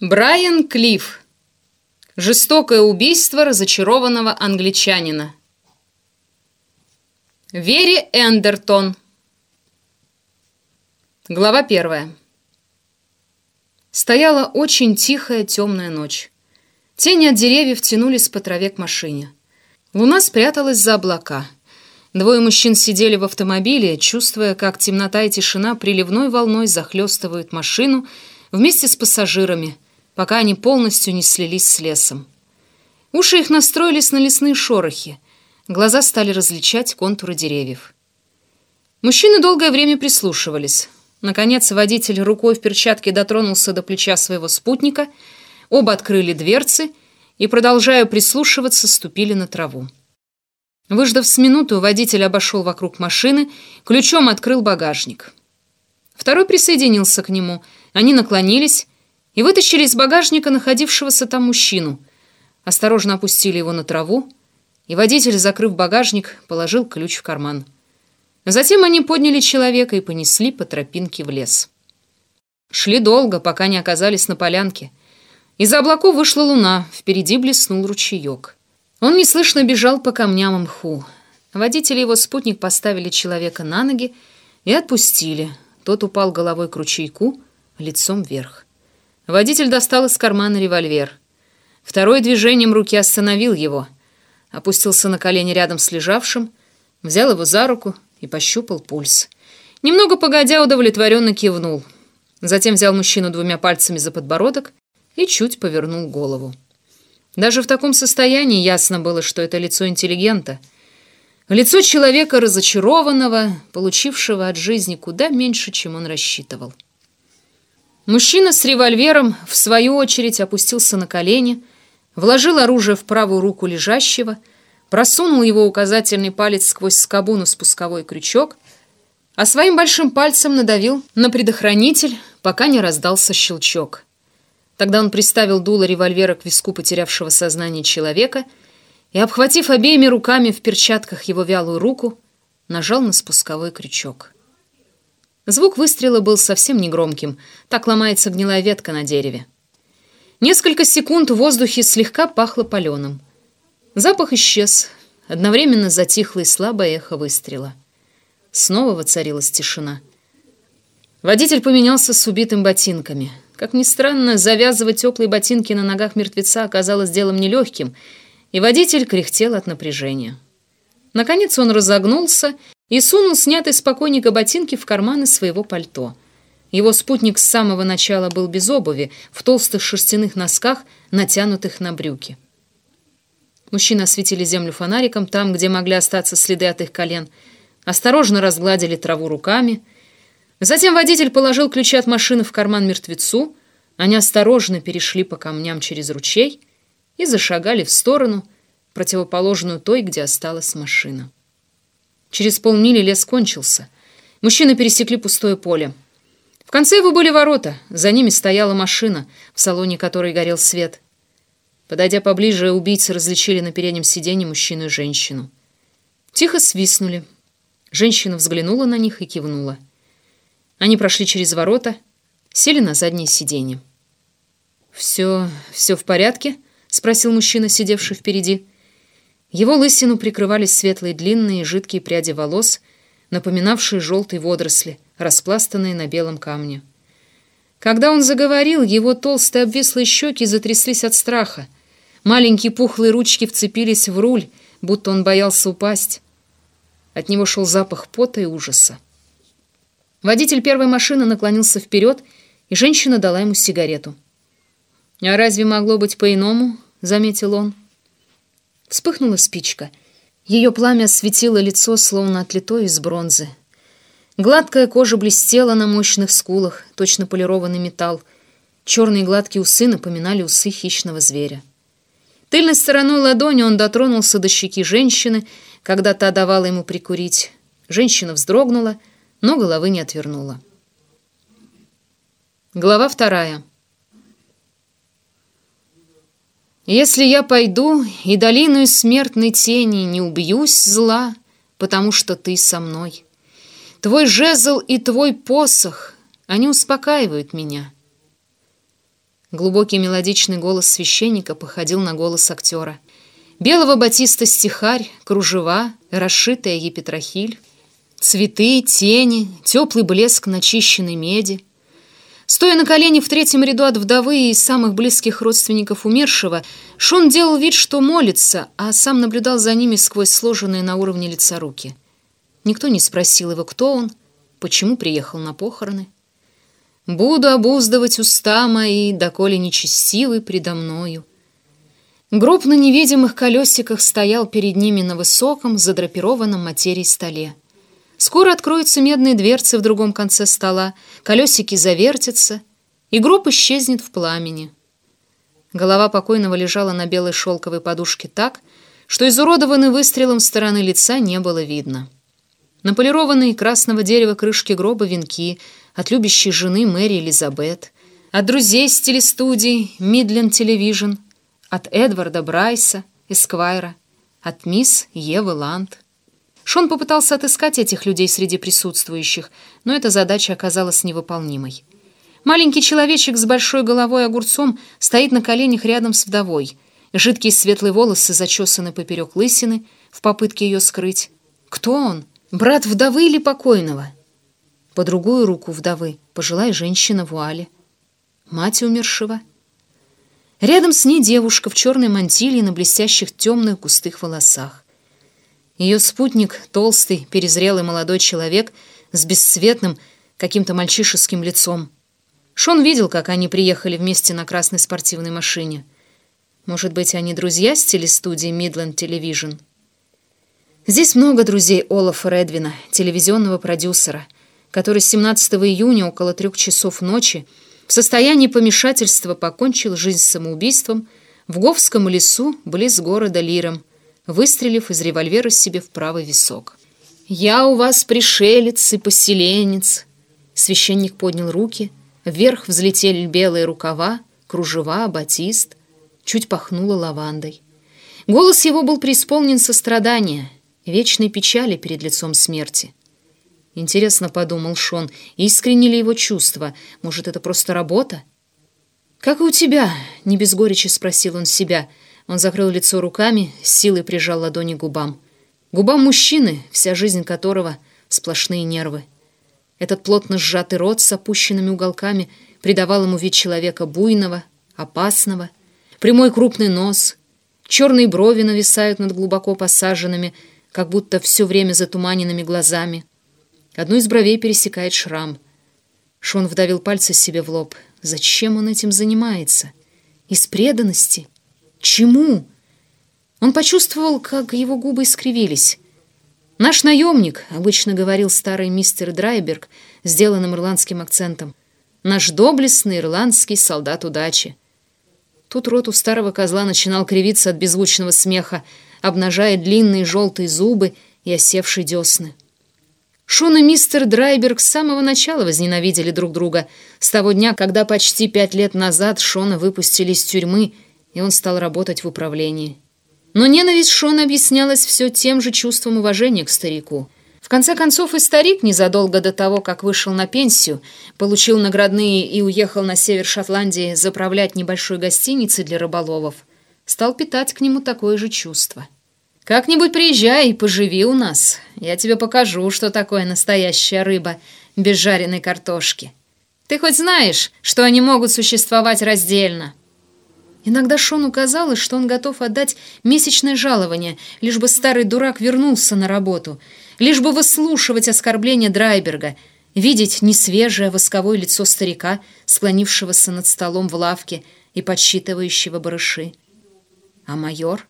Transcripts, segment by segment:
Брайан Клифф. Жестокое убийство разочарованного англичанина. Вере Эндертон. Глава первая. Стояла очень тихая темная ночь. Тени от деревьев тянулись по траве к машине. Луна спряталась за облака. Двое мужчин сидели в автомобиле, чувствуя, как темнота и тишина приливной волной захлестывают машину вместе с пассажирами – пока они полностью не слились с лесом. Уши их настроились на лесные шорохи, глаза стали различать контуры деревьев. Мужчины долгое время прислушивались. Наконец водитель рукой в перчатке дотронулся до плеча своего спутника, оба открыли дверцы и, продолжая прислушиваться, ступили на траву. Выждав с минуту, водитель обошел вокруг машины, ключом открыл багажник. Второй присоединился к нему. Они наклонились, и вытащили из багажника находившегося там мужчину. Осторожно опустили его на траву, и водитель, закрыв багажник, положил ключ в карман. Затем они подняли человека и понесли по тропинке в лес. Шли долго, пока не оказались на полянке. Из-за облаков вышла луна, впереди блеснул ручеек. Он неслышно бежал по камням и мху. Водитель и его спутник поставили человека на ноги и отпустили. Тот упал головой к ручейку, лицом вверх. Водитель достал из кармана револьвер. Второй движением руки остановил его, опустился на колени рядом с лежавшим, взял его за руку и пощупал пульс. Немного погодя, удовлетворенно кивнул. Затем взял мужчину двумя пальцами за подбородок и чуть повернул голову. Даже в таком состоянии ясно было, что это лицо интеллигента. Лицо человека разочарованного, получившего от жизни куда меньше, чем он рассчитывал. Мужчина с револьвером, в свою очередь, опустился на колени, вложил оружие в правую руку лежащего, просунул его указательный палец сквозь скобу на спусковой крючок, а своим большим пальцем надавил на предохранитель, пока не раздался щелчок. Тогда он приставил дуло револьвера к виску потерявшего сознание человека и, обхватив обеими руками в перчатках его вялую руку, нажал на спусковой крючок. Звук выстрела был совсем негромким, так ломается гнилая ветка на дереве. Несколько секунд в воздухе слегка пахло паленым. Запах исчез, одновременно затихло и слабое эхо выстрела. Снова воцарилась тишина. Водитель поменялся с убитым ботинками. Как ни странно, завязывать теплые ботинки на ногах мертвеца оказалось делом нелегким, и водитель кряхтел от напряжения. Наконец он разогнулся и сунул снятый с покойника ботинки в карманы своего пальто. Его спутник с самого начала был без обуви, в толстых шерстяных носках, натянутых на брюки. Мужчины осветили землю фонариком там, где могли остаться следы от их колен, осторожно разгладили траву руками. Затем водитель положил ключи от машины в карман мертвецу, они осторожно перешли по камням через ручей и зашагали в сторону, противоположную той, где осталась машина. Через полмили лес кончился. Мужчины пересекли пустое поле. В конце его были ворота, за ними стояла машина, в салоне которой горел свет. Подойдя поближе, убийцы различили на переднем сиденье мужчину и женщину. Тихо свистнули. Женщина взглянула на них и кивнула. Они прошли через ворота, сели на заднее сиденье. «Все... все в порядке?» — спросил мужчина, сидевший впереди. Его лысину прикрывали светлые длинные жидкие пряди волос, напоминавшие желтые водоросли, распластанные на белом камне. Когда он заговорил, его толстые обвислые щеки затряслись от страха. Маленькие пухлые ручки вцепились в руль, будто он боялся упасть. От него шел запах пота и ужаса. Водитель первой машины наклонился вперед, и женщина дала ему сигарету. «А разве могло быть по-иному?» — заметил он. Вспыхнула спичка. Ее пламя осветило лицо, словно отлитое из бронзы. Гладкая кожа блестела на мощных скулах, точно полированный металл. Черные гладкие усы напоминали усы хищного зверя. Тыльной стороной ладони он дотронулся до щеки женщины, когда та давала ему прикурить. Женщина вздрогнула, но головы не отвернула. Глава вторая. Если я пойду и долиной смертной тени не убьюсь зла, потому что ты со мной. Твой жезл и твой посох, они успокаивают меня. Глубокий мелодичный голос священника походил на голос актера. Белого батиста стихарь, кружева, расшитая епитрахиль, цветы, тени, теплый блеск начищенной меди. Стоя на колени в третьем ряду от вдовы и самых близких родственников умершего, Шон делал вид, что молится, а сам наблюдал за ними сквозь сложенные на уровне лица руки. Никто не спросил его, кто он, почему приехал на похороны. Буду обуздывать уста мои, доколе нечестивый предо мною. Гроб на невидимых колесиках стоял перед ними на высоком, задрапированном материи столе. Скоро откроются медные дверцы в другом конце стола, колесики завертятся, и гроб исчезнет в пламени. Голова покойного лежала на белой шелковой подушке так, что изуродованный выстрелом стороны лица не было видно. На полированной красного дерева крышки гроба венки от любящей жены Мэри Элизабет, от друзей с телестудий Мидленд Телевижн, от Эдварда Брайса, Эсквайра, от мисс Евы Ланд. Шон попытался отыскать этих людей среди присутствующих, но эта задача оказалась невыполнимой. Маленький человечек с большой головой огурцом стоит на коленях рядом с вдовой. Жидкие светлые волосы зачесаны поперек лысины в попытке ее скрыть. Кто он? Брат вдовы или покойного? По другую руку вдовы пожилая женщина в вуале. Мать умершего. Рядом с ней девушка в черной мантилье на блестящих темных густых волосах. Ее спутник — толстый, перезрелый молодой человек с бесцветным, каким-то мальчишеским лицом. Шон видел, как они приехали вместе на красной спортивной машине. Может быть, они друзья с телестудии Midland Television? Здесь много друзей Олафа Редвина, телевизионного продюсера, который 17 июня около трех часов ночи в состоянии помешательства покончил жизнь самоубийством в Говском лесу близ города Лиром, выстрелив из револьвера себе в правый висок. «Я у вас пришелец и поселенец!» Священник поднял руки, вверх взлетели белые рукава, кружева, батист, чуть пахнуло лавандой. Голос его был преисполнен сострадания — вечной печали перед лицом смерти. Интересно, подумал Шон, искренне ли его чувства? Может, это просто работа? «Как и у тебя?» — не без горечи спросил он себя. Он закрыл лицо руками, силой прижал ладони к губам. Губам мужчины, вся жизнь которого — сплошные нервы. Этот плотно сжатый рот с опущенными уголками придавал ему вид человека буйного, опасного. Прямой крупный нос, черные брови нависают над глубоко посаженными, как будто все время затуманенными глазами. Одну из бровей пересекает шрам. Шон вдавил пальцы себе в лоб. Зачем он этим занимается? Из преданности? Чему? Он почувствовал, как его губы искривились. «Наш наемник», — обычно говорил старый мистер Драйберг, сделанным ирландским акцентом, «наш доблестный ирландский солдат удачи». Тут рот у старого козла начинал кривиться от беззвучного смеха, обнажая длинные желтые зубы и осевшие десны. Шон и мистер Драйберг с самого начала возненавидели друг друга, с того дня, когда почти пять лет назад Шона выпустили из тюрьмы, и он стал работать в управлении. Но ненависть Шона объяснялась все тем же чувством уважения к старику. В конце концов, и старик незадолго до того, как вышел на пенсию, получил наградные и уехал на север Шотландии заправлять небольшой гостиницей для рыболовов – стал питать к нему такое же чувство. «Как-нибудь приезжай и поживи у нас. Я тебе покажу, что такое настоящая рыба без жареной картошки. Ты хоть знаешь, что они могут существовать раздельно?» Иногда Шону казалось, что он готов отдать месячное жалование, лишь бы старый дурак вернулся на работу, лишь бы выслушивать оскорбления Драйберга, видеть несвежее восковое лицо старика, склонившегося над столом в лавке и подсчитывающего барыши. А майор?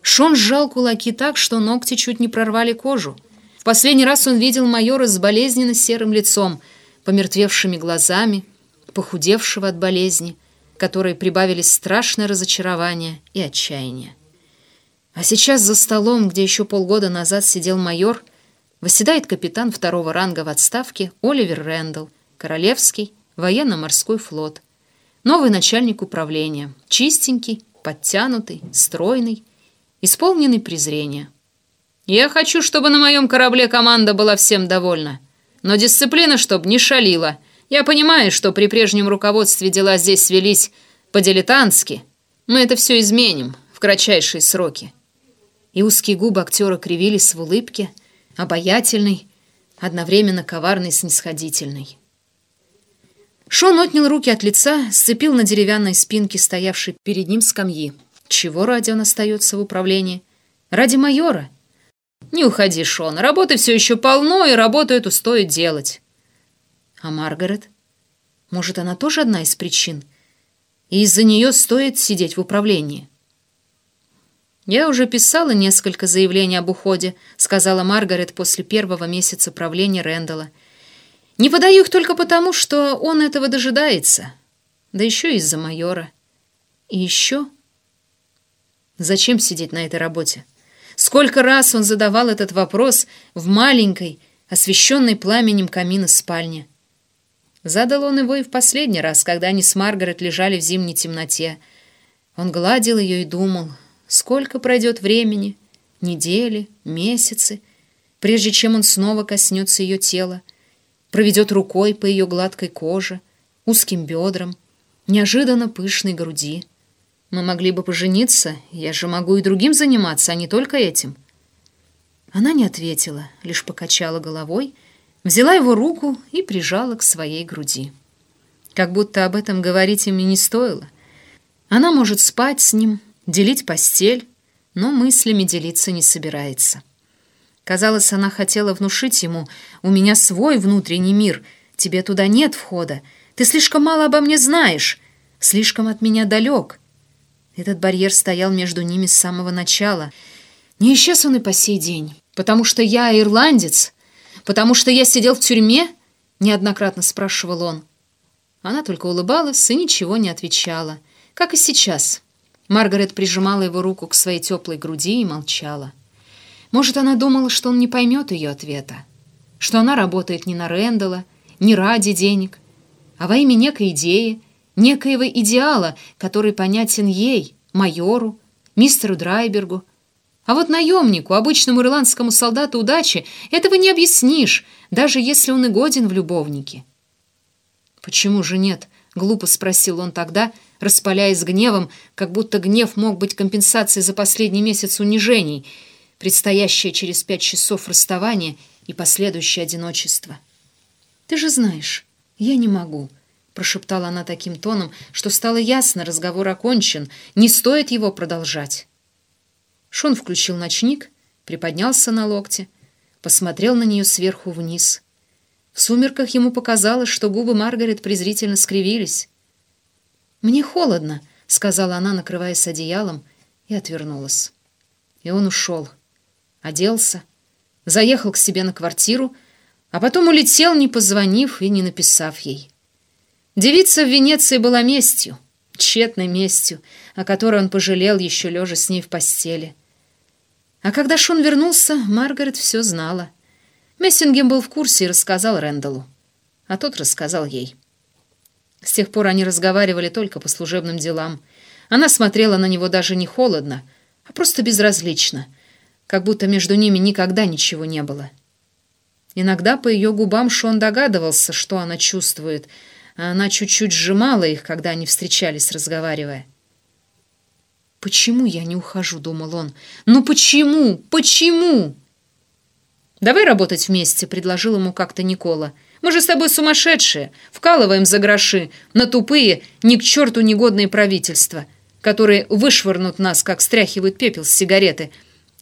Шон сжал кулаки так, что ногти чуть не прорвали кожу. В последний раз он видел майора с болезненно серым лицом, помертвевшими глазами, похудевшего от болезни, которые прибавились страшное разочарование и отчаяние. А сейчас за столом, где еще полгода назад сидел майор, восседает капитан второго ранга в отставке Оливер Рэндалл, Королевский военно-морской флот, новый начальник управления, чистенький, подтянутый, стройный, исполненный презрения. «Я хочу, чтобы на моем корабле команда была всем довольна. Но дисциплина, чтобы не шалила. Я понимаю, что при прежнем руководстве дела здесь свелись по-дилетантски. Мы это все изменим в кратчайшие сроки». И узкие губы актера кривились в улыбке, обаятельной, одновременно коварной и снисходительной. Шон отнял руки от лица, сцепил на деревянной спинке, стоявшей перед ним скамьи. Чего ради он остается в управлении? Ради майора? Не уходи, Шон, работы все еще полно, и работу эту стоит делать. А Маргарет? Может, она тоже одна из причин? И из-за нее стоит сидеть в управлении? «Я уже писала несколько заявлений об уходе», сказала Маргарет после первого месяца правления Рэндалла. «Не подаю их только потому, что он этого дожидается. Да еще из-за майора. И еще...» Зачем сидеть на этой работе? Сколько раз он задавал этот вопрос в маленькой, освещенной пламенем камина спальне. Задал он его и в последний раз, когда они с Маргарет лежали в зимней темноте. Он гладил ее и думал, сколько пройдет времени, недели, месяцы, прежде чем он снова коснется ее тела, проведет рукой по ее гладкой коже, узким бедрам, неожиданно пышной груди. Мы могли бы пожениться, я же могу и другим заниматься, а не только этим. Она не ответила, лишь покачала головой, взяла его руку и прижала к своей груди. Как будто об этом говорить им и не стоило. Она может спать с ним, делить постель, но мыслями делиться не собирается. Казалось, она хотела внушить ему, «У меня свой внутренний мир, тебе туда нет входа, ты слишком мало обо мне знаешь, слишком от меня далек». Этот барьер стоял между ними с самого начала. Не исчез он и по сей день. Потому что я ирландец? Потому что я сидел в тюрьме? Неоднократно спрашивал он. Она только улыбалась и ничего не отвечала. Как и сейчас. Маргарет прижимала его руку к своей теплой груди и молчала. Может, она думала, что он не поймет ее ответа. Что она работает не на Рэндала, не ради денег, а во имя некой идеи, некоего идеала, который понятен ей, майору, мистеру Драйбергу. А вот наемнику, обычному ирландскому солдату удачи, этого не объяснишь, даже если он и годен в любовнике. «Почему же нет?» — глупо спросил он тогда, распаляясь гневом, как будто гнев мог быть компенсацией за последний месяц унижений, предстоящее через пять часов расставания и последующее одиночество. «Ты же знаешь, я не могу», прошептала она таким тоном, что стало ясно, разговор окончен, не стоит его продолжать. Шон включил ночник, приподнялся на локте, посмотрел на нее сверху вниз. В сумерках ему показалось, что губы Маргарет презрительно скривились. «Мне холодно», — сказала она, накрываясь одеялом, и отвернулась. И он ушел, оделся, заехал к себе на квартиру, а потом улетел, не позвонив и не написав ей. Девица в Венеции была местью, тщетной местью, о которой он пожалел, еще лежа с ней в постели. А когда Шон вернулся, Маргарет все знала. Мессингем был в курсе и рассказал Рэндаллу. А тот рассказал ей. С тех пор они разговаривали только по служебным делам. Она смотрела на него даже не холодно, а просто безразлично, как будто между ними никогда ничего не было. Иногда по ее губам Шон догадывался, что она чувствует — а она чуть-чуть сжимала их, когда они встречались, разговаривая. «Почему я не ухожу?» — думал он. «Ну почему? Почему?» «Давай работать вместе», — предложил ему как-то Никола. «Мы же с тобой сумасшедшие, вкалываем за гроши на тупые, ни к черту негодные правительства, которые вышвырнут нас, как стряхивают пепел с сигареты,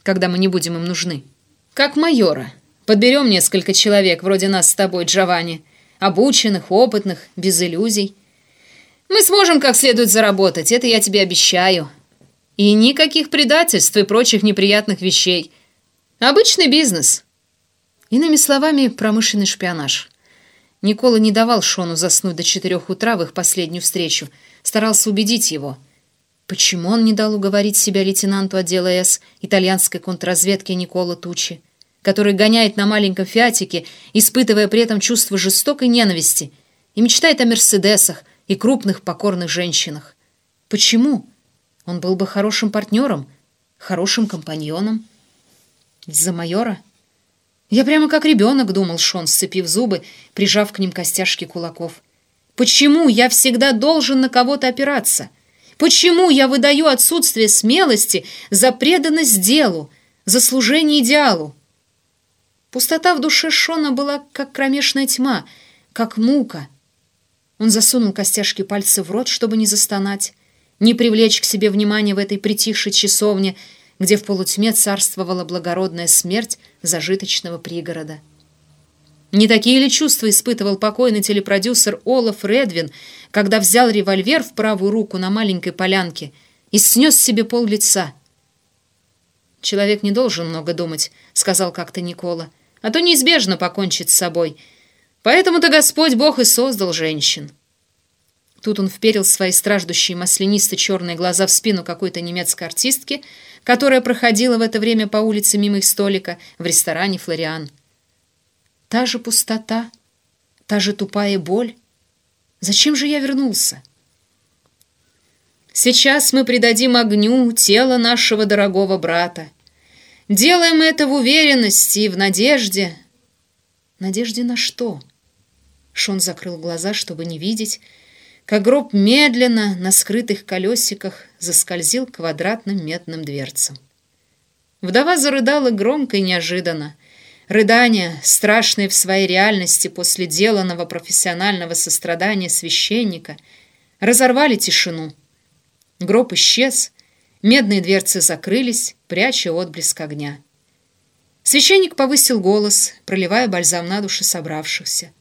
когда мы не будем им нужны. Как майора. Подберем несколько человек, вроде нас с тобой, Джованни, обученных, опытных, без иллюзий. Мы сможем как следует заработать, это я тебе обещаю. И никаких предательств и прочих неприятных вещей. Обычный бизнес. Иными словами, промышленный шпионаж. Никола не давал Шону заснуть до четырех утра в их последнюю встречу. Старался убедить его. Почему он не дал уговорить себя лейтенанту отдела С итальянской контрразведки Никола Тучи? который гоняет на маленьком фиатике, испытывая при этом чувство жестокой ненависти, и мечтает о мерседесах и крупных покорных женщинах. Почему? Он был бы хорошим партнером, хорошим компаньоном. Из-за майора? Я прямо как ребенок, думал Шон, сцепив зубы, прижав к ним костяшки кулаков. Почему я всегда должен на кого-то опираться? Почему я выдаю отсутствие смелости за преданность делу, за служение идеалу? Пустота в душе Шона была как кромешная тьма, как мука. Он засунул костяшки пальца в рот, чтобы не застонать, не привлечь к себе внимания в этой притихшей часовне, где в полутьме царствовала благородная смерть зажиточного пригорода. Не такие ли чувства испытывал покойный телепродюсер Олаф Редвин, когда взял револьвер в правую руку на маленькой полянке и снес себе пол лица? «Человек не должен много думать», — сказал как-то Никола а то неизбежно покончит с собой. Поэтому-то Господь Бог и создал женщин. Тут он вперил свои страждущие маслянисто-черные глаза в спину какой-то немецкой артистки, которая проходила в это время по улице мимо их столика в ресторане «Флориан». Та же пустота, та же тупая боль. Зачем же я вернулся? Сейчас мы придадим огню тело нашего дорогого брата. Делаем это в уверенности и в надежде. Надежде на что? Шон закрыл глаза, чтобы не видеть, как гроб медленно на скрытых колесиках заскользил квадратным медным дверцам. Вдова зарыдала громко и неожиданно. Рыдания, страшные в своей реальности после деланного профессионального сострадания священника, разорвали тишину. Гроб исчез, Медные дверцы закрылись, пряча отблеск огня. Священник повысил голос, проливая бальзам на души собравшихся.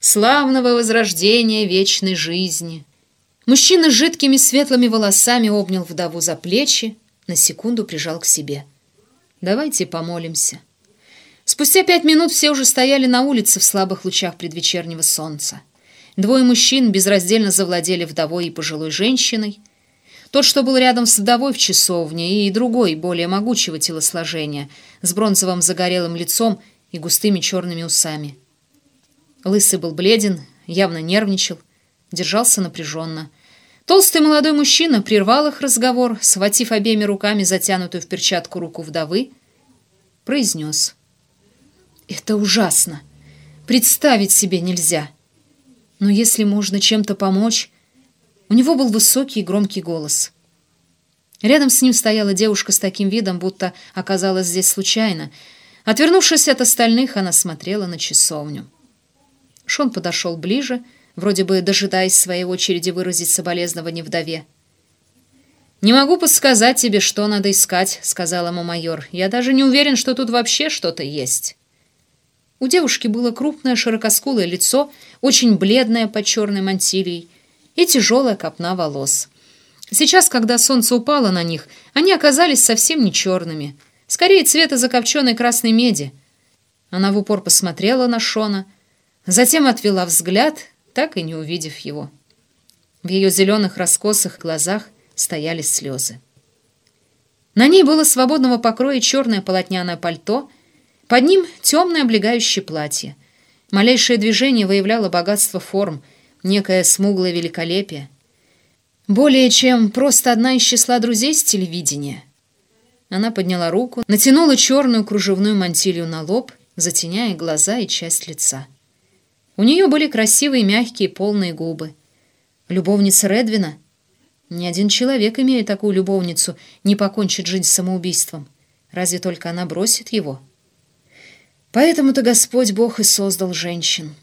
«Славного возрождения вечной жизни!» Мужчина с жидкими светлыми волосами обнял вдову за плечи, на секунду прижал к себе. «Давайте помолимся». Спустя пять минут все уже стояли на улице в слабых лучах предвечернего солнца. Двое мужчин безраздельно завладели вдовой и пожилой женщиной, тот, что был рядом с вдовой в часовне, и другой, более могучего телосложения, с бронзовым загорелым лицом и густыми черными усами. Лысый был бледен, явно нервничал, держался напряженно. Толстый молодой мужчина прервал их разговор, схватив обеими руками затянутую в перчатку руку вдовы, произнес. «Это ужасно! Представить себе нельзя! Но если можно чем-то помочь, у него был высокий и громкий голос. Рядом с ним стояла девушка с таким видом, будто оказалась здесь случайно. Отвернувшись от остальных, она смотрела на часовню. Шон подошел ближе, вроде бы дожидаясь своей очереди выразить соболезнование вдове. «Не могу подсказать тебе, что надо искать», — сказал ему майор. «Я даже не уверен, что тут вообще что-то есть». У девушки было крупное широкоскулое лицо, очень бледное под черной мантилией, и тяжелая копна волос. Сейчас, когда солнце упало на них, они оказались совсем не черными, скорее цвета закопченной красной меди. Она в упор посмотрела на Шона, затем отвела взгляд, так и не увидев его. В ее зеленых раскосых глазах стояли слезы. На ней было свободного покроя черное полотняное пальто, под ним темное облегающее платье. Малейшее движение выявляло богатство форм — некое смуглое великолепие. Более чем просто одна из числа друзей с телевидения. Она подняла руку, натянула черную кружевную мантилью на лоб, затеняя глаза и часть лица. У нее были красивые, мягкие, полные губы. Любовница Редвина? Ни один человек, имея такую любовницу, не покончит жизнь самоубийством. Разве только она бросит его? Поэтому-то Господь Бог и создал женщин.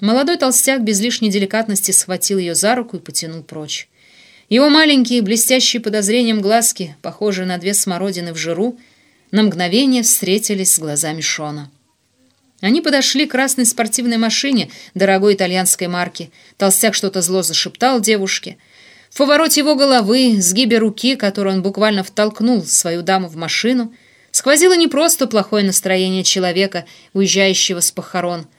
Молодой толстяк без лишней деликатности схватил ее за руку и потянул прочь. Его маленькие, блестящие подозрением глазки, похожие на две смородины в жиру, на мгновение встретились с глазами Шона. Они подошли к красной спортивной машине дорогой итальянской марки. Толстяк что-то зло зашептал девушке. В повороте его головы, сгибе руки, которую он буквально втолкнул свою даму в машину, сквозило не просто плохое настроение человека, уезжающего с похорон –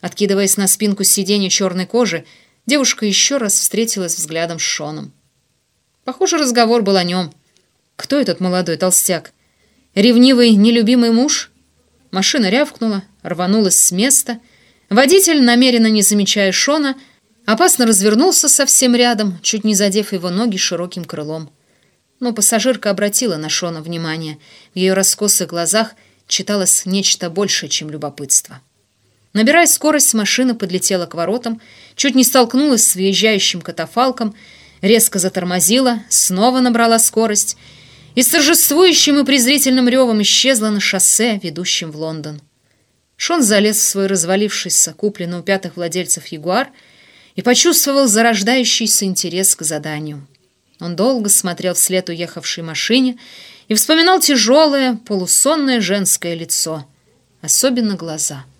Откидываясь на спинку сиденья черной кожи, девушка еще раз встретилась взглядом с Шоном. Похоже, разговор был о нем. Кто этот молодой толстяк? Ревнивый, нелюбимый муж? Машина рявкнула, рванулась с места. Водитель, намеренно не замечая Шона, опасно развернулся совсем рядом, чуть не задев его ноги широким крылом. Но пассажирка обратила на Шона внимание. В ее раскосых глазах читалось нечто большее, чем любопытство. Набирая скорость, машина подлетела к воротам, чуть не столкнулась с въезжающим катафалком. резко затормозила, снова набрала скорость и с торжествующим и презрительным ревом исчезла на шоссе, ведущем в Лондон. Шон залез в свой развалившийся, купленный у пятых владельцев Ягуар, и почувствовал зарождающийся интерес к заданию. Он долго смотрел вслед уехавшей машине и вспоминал тяжелое, полусонное женское лицо, особенно глаза —